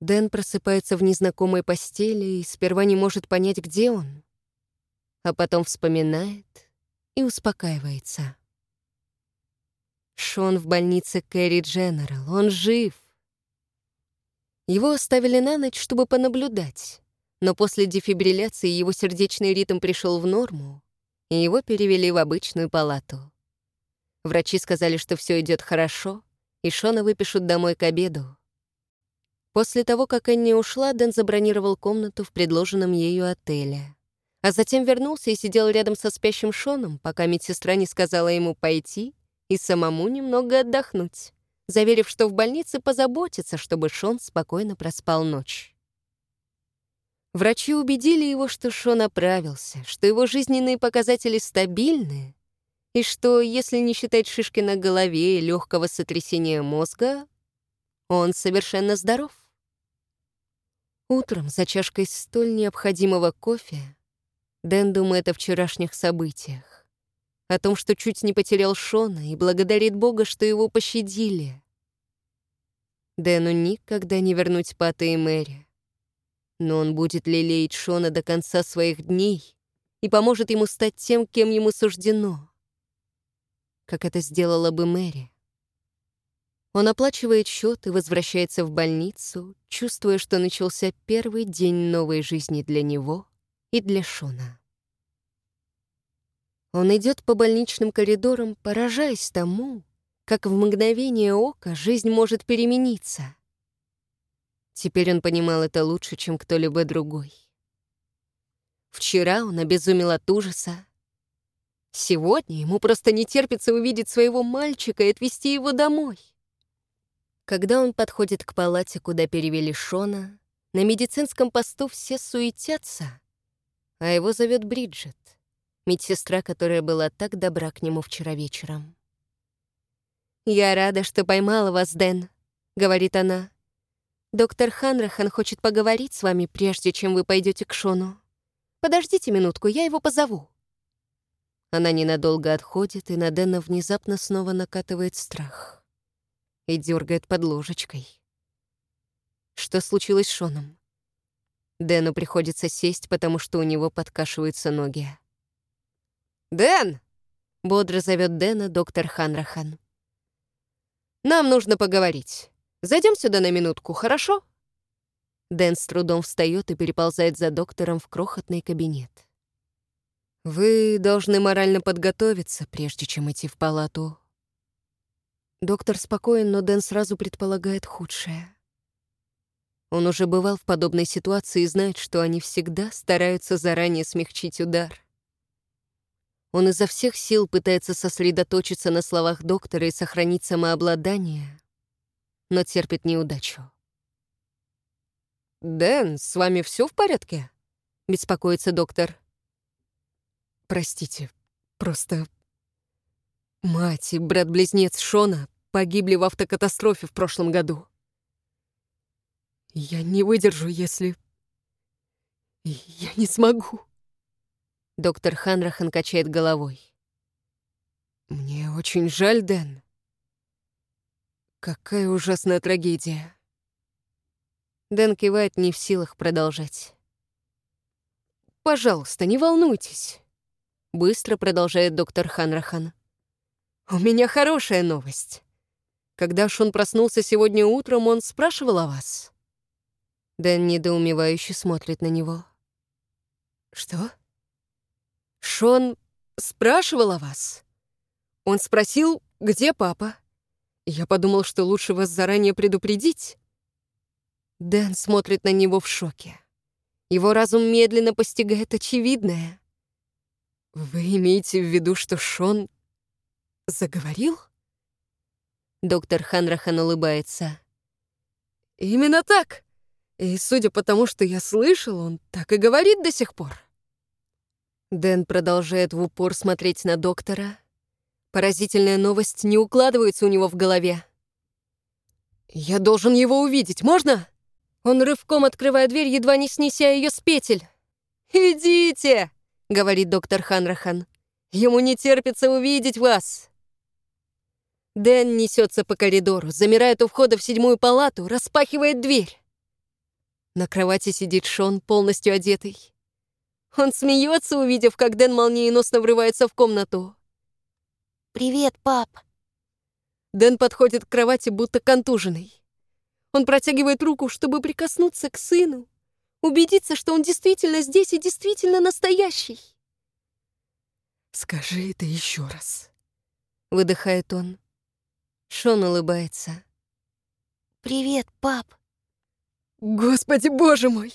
Дэн просыпается в незнакомой постели и сперва не может понять, где он, а потом вспоминает и успокаивается. Шон в больнице Кэрри Дженерал, он жив. Его оставили на ночь, чтобы понаблюдать, но после дефибрилляции его сердечный ритм пришел в норму, и его перевели в обычную палату. Врачи сказали, что все идет хорошо, и Шона выпишут домой к обеду. После того, как Энни ушла, Дэн забронировал комнату в предложенном ею отеле. А затем вернулся и сидел рядом со спящим Шоном, пока медсестра не сказала ему пойти и самому немного отдохнуть, заверив, что в больнице позаботится, чтобы Шон спокойно проспал ночь. Врачи убедили его, что Шон оправился, что его жизненные показатели стабильны, и что, если не считать шишки на голове и легкого сотрясения мозга, он совершенно здоров. Утром за чашкой столь необходимого кофе Дэн думает о вчерашних событиях, о том, что чуть не потерял Шона и благодарит Бога, что его пощадили. Дэну никогда не вернуть Пата и Мэри, но он будет лелеять Шона до конца своих дней и поможет ему стать тем, кем ему суждено — как это сделала бы Мэри. Он оплачивает счет и возвращается в больницу, чувствуя, что начался первый день новой жизни для него и для Шона. Он идет по больничным коридорам, поражаясь тому, как в мгновение ока жизнь может перемениться. Теперь он понимал это лучше, чем кто-либо другой. Вчера он обезумел от ужаса, Сегодня ему просто не терпится увидеть своего мальчика и отвезти его домой. Когда он подходит к палате, куда перевели Шона, на медицинском посту все суетятся, а его зовет Бриджит, медсестра, которая была так добра к нему вчера вечером. «Я рада, что поймала вас, Дэн», — говорит она. «Доктор Ханрахан хочет поговорить с вами, прежде чем вы пойдете к Шону. Подождите минутку, я его позову». Она ненадолго отходит, и на Дэна внезапно снова накатывает страх. И дергает под ложечкой. Что случилось с Шоном? Дэну приходится сесть, потому что у него подкашиваются ноги. «Дэн!» — бодро зовет Дэна доктор Ханрахан. «Нам нужно поговорить. Зайдем сюда на минутку, хорошо?» Дэн с трудом встает и переползает за доктором в крохотный кабинет. Вы должны морально подготовиться, прежде чем идти в палату. Доктор спокоен, но Дэн сразу предполагает худшее. Он уже бывал в подобной ситуации и знает, что они всегда стараются заранее смягчить удар. Он изо всех сил пытается сосредоточиться на словах доктора и сохранить самообладание, но терпит неудачу. «Дэн, с вами все в порядке?» — беспокоится доктор. Простите, просто... Мать и брат-близнец Шона погибли в автокатастрофе в прошлом году. Я не выдержу, если... Я не смогу. Доктор Ханрахан качает головой. Мне очень жаль, Дэн. Какая ужасная трагедия. Дэн кивает не в силах продолжать. «Пожалуйста, не волнуйтесь. Быстро продолжает доктор Ханрахан. «У меня хорошая новость. Когда Шон проснулся сегодня утром, он спрашивал о вас». Дэн недоумевающе смотрит на него. «Что?» «Шон спрашивал о вас. Он спросил, где папа. Я подумал, что лучше вас заранее предупредить». Дэн смотрит на него в шоке. Его разум медленно постигает очевидное. «Вы имеете в виду, что Шон заговорил?» Доктор Ханрахан улыбается. «Именно так. И судя по тому, что я слышал, он так и говорит до сих пор». Дэн продолжает в упор смотреть на доктора. Поразительная новость не укладывается у него в голове. «Я должен его увидеть, можно?» Он рывком открывает дверь, едва не снеся ее с петель. «Идите!» говорит доктор Ханрахан. «Ему не терпится увидеть вас!» Дэн несется по коридору, замирает у входа в седьмую палату, распахивает дверь. На кровати сидит Шон, полностью одетый. Он смеется, увидев, как Дэн молниеносно врывается в комнату. «Привет, пап!» Дэн подходит к кровати, будто контуженный. Он протягивает руку, чтобы прикоснуться к сыну, убедиться, что он действительно здесь и действительно настоящий. «Скажи это еще раз», — выдыхает он. Шон улыбается. «Привет, пап!» «Господи, боже мой!»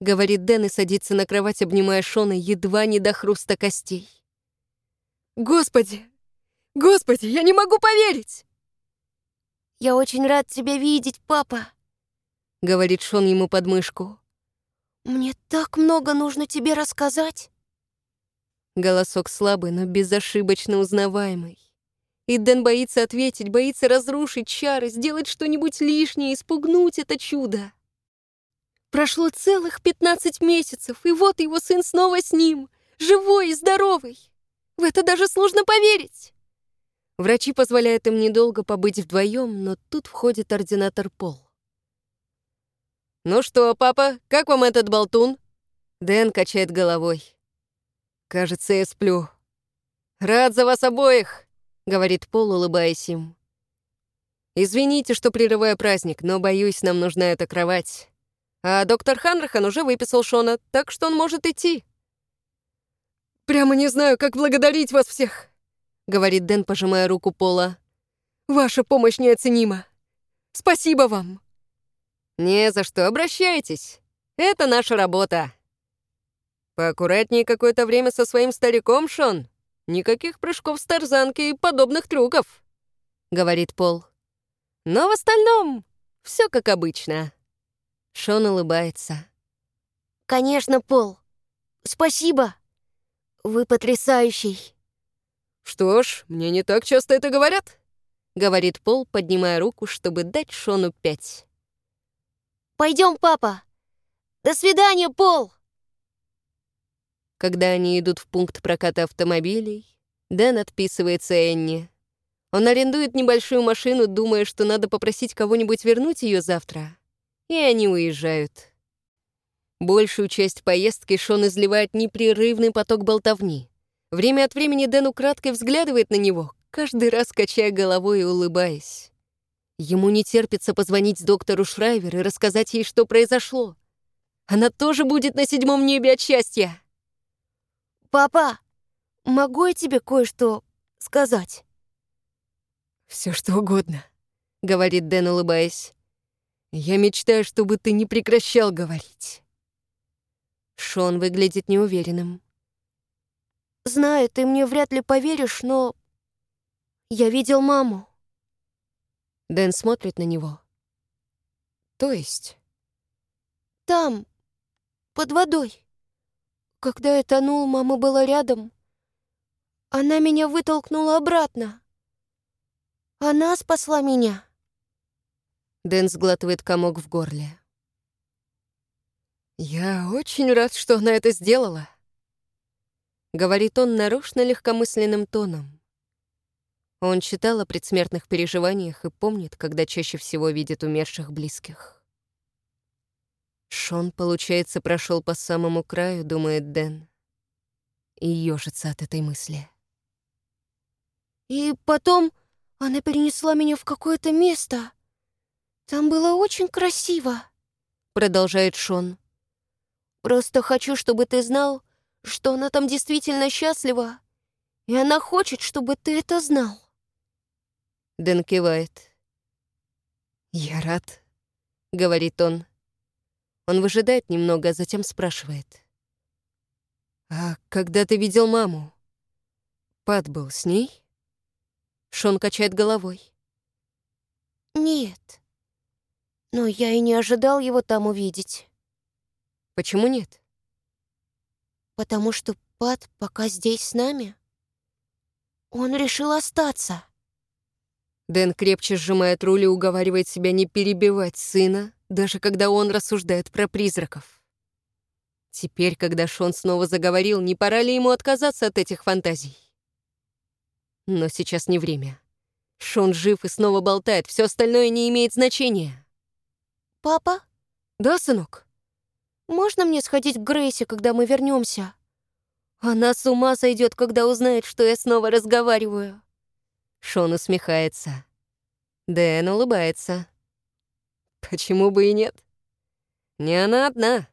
Говорит Дэн и садится на кровать, обнимая Шона едва не до хруста костей. «Господи! Господи, я не могу поверить!» «Я очень рад тебя видеть, папа!» Говорит Шон ему под мышку. «Мне так много нужно тебе рассказать!» Голосок слабый, но безошибочно узнаваемый. И Дэн боится ответить, боится разрушить чары, сделать что-нибудь лишнее, испугнуть это чудо. Прошло целых 15 месяцев, и вот его сын снова с ним, живой и здоровый. В это даже сложно поверить. Врачи позволяют им недолго побыть вдвоем, но тут входит ординатор Пол. «Ну что, папа, как вам этот болтун?» Дэн качает головой. «Кажется, я сплю. Рад за вас обоих!» Говорит Пол, улыбаясь им. «Извините, что прерываю праздник, но, боюсь, нам нужна эта кровать. А доктор Ханрахан уже выписал Шона, так что он может идти». «Прямо не знаю, как благодарить вас всех», — говорит Дэн, пожимая руку Пола. «Ваша помощь неоценима. Спасибо вам». «Не за что, обращайтесь. Это наша работа». «Поаккуратнее какое-то время со своим стариком, Шон», Никаких прыжков с тарзанки и подобных трюков», — говорит Пол. «Но в остальном все как обычно». Шон улыбается. «Конечно, Пол. Спасибо. Вы потрясающий». «Что ж, мне не так часто это говорят», — говорит Пол, поднимая руку, чтобы дать Шону пять. «Пойдем, папа. До свидания, Пол!» Когда они идут в пункт проката автомобилей, Дэн отписывается Энни. Он арендует небольшую машину, думая, что надо попросить кого-нибудь вернуть ее завтра. И они уезжают. Большую часть поездки Шон изливает непрерывный поток болтовни. Время от времени Дэн украдкой взглядывает на него, каждый раз качая головой и улыбаясь. Ему не терпится позвонить доктору Шрайвер и рассказать ей, что произошло. Она тоже будет на седьмом небе от счастья. «Папа, могу я тебе кое-что сказать?» Все что угодно», — говорит Дэн, улыбаясь. «Я мечтаю, чтобы ты не прекращал говорить». Шон выглядит неуверенным. «Знаю, ты мне вряд ли поверишь, но я видел маму». Дэн смотрит на него. «То есть?» «Там, под водой». Когда я тонул, мама была рядом. Она меня вытолкнула обратно. Она спасла меня. Дэн сглатывает комок в горле. «Я очень рад, что она это сделала», — говорит он нарочно легкомысленным тоном. Он читал о предсмертных переживаниях и помнит, когда чаще всего видит умерших близких. Шон, получается, прошел по самому краю, думает Дэн. И ежится от этой мысли. И потом она перенесла меня в какое-то место. Там было очень красиво, продолжает Шон. Просто хочу, чтобы ты знал, что она там действительно счастлива, и она хочет, чтобы ты это знал. Дэн кивает. «Я рад», — говорит он. Он выжидает немного, а затем спрашивает. «А когда ты видел маму? Пат был с ней?» Шон качает головой. «Нет. Но я и не ожидал его там увидеть». «Почему нет?» «Потому что Пат пока здесь с нами. Он решил остаться». Дэн крепче сжимает руль и уговаривает себя не перебивать сына, даже когда он рассуждает про призраков. Теперь, когда Шон снова заговорил, не пора ли ему отказаться от этих фантазий? Но сейчас не время. Шон жив и снова болтает, все остальное не имеет значения. «Папа, Да, сынок? Можно мне сходить к Грейси, когда мы вернемся? Она с ума сойдет, когда узнает, что я снова разговариваю. Шон усмехается. Дэн улыбается. Почему бы и нет? Не она одна.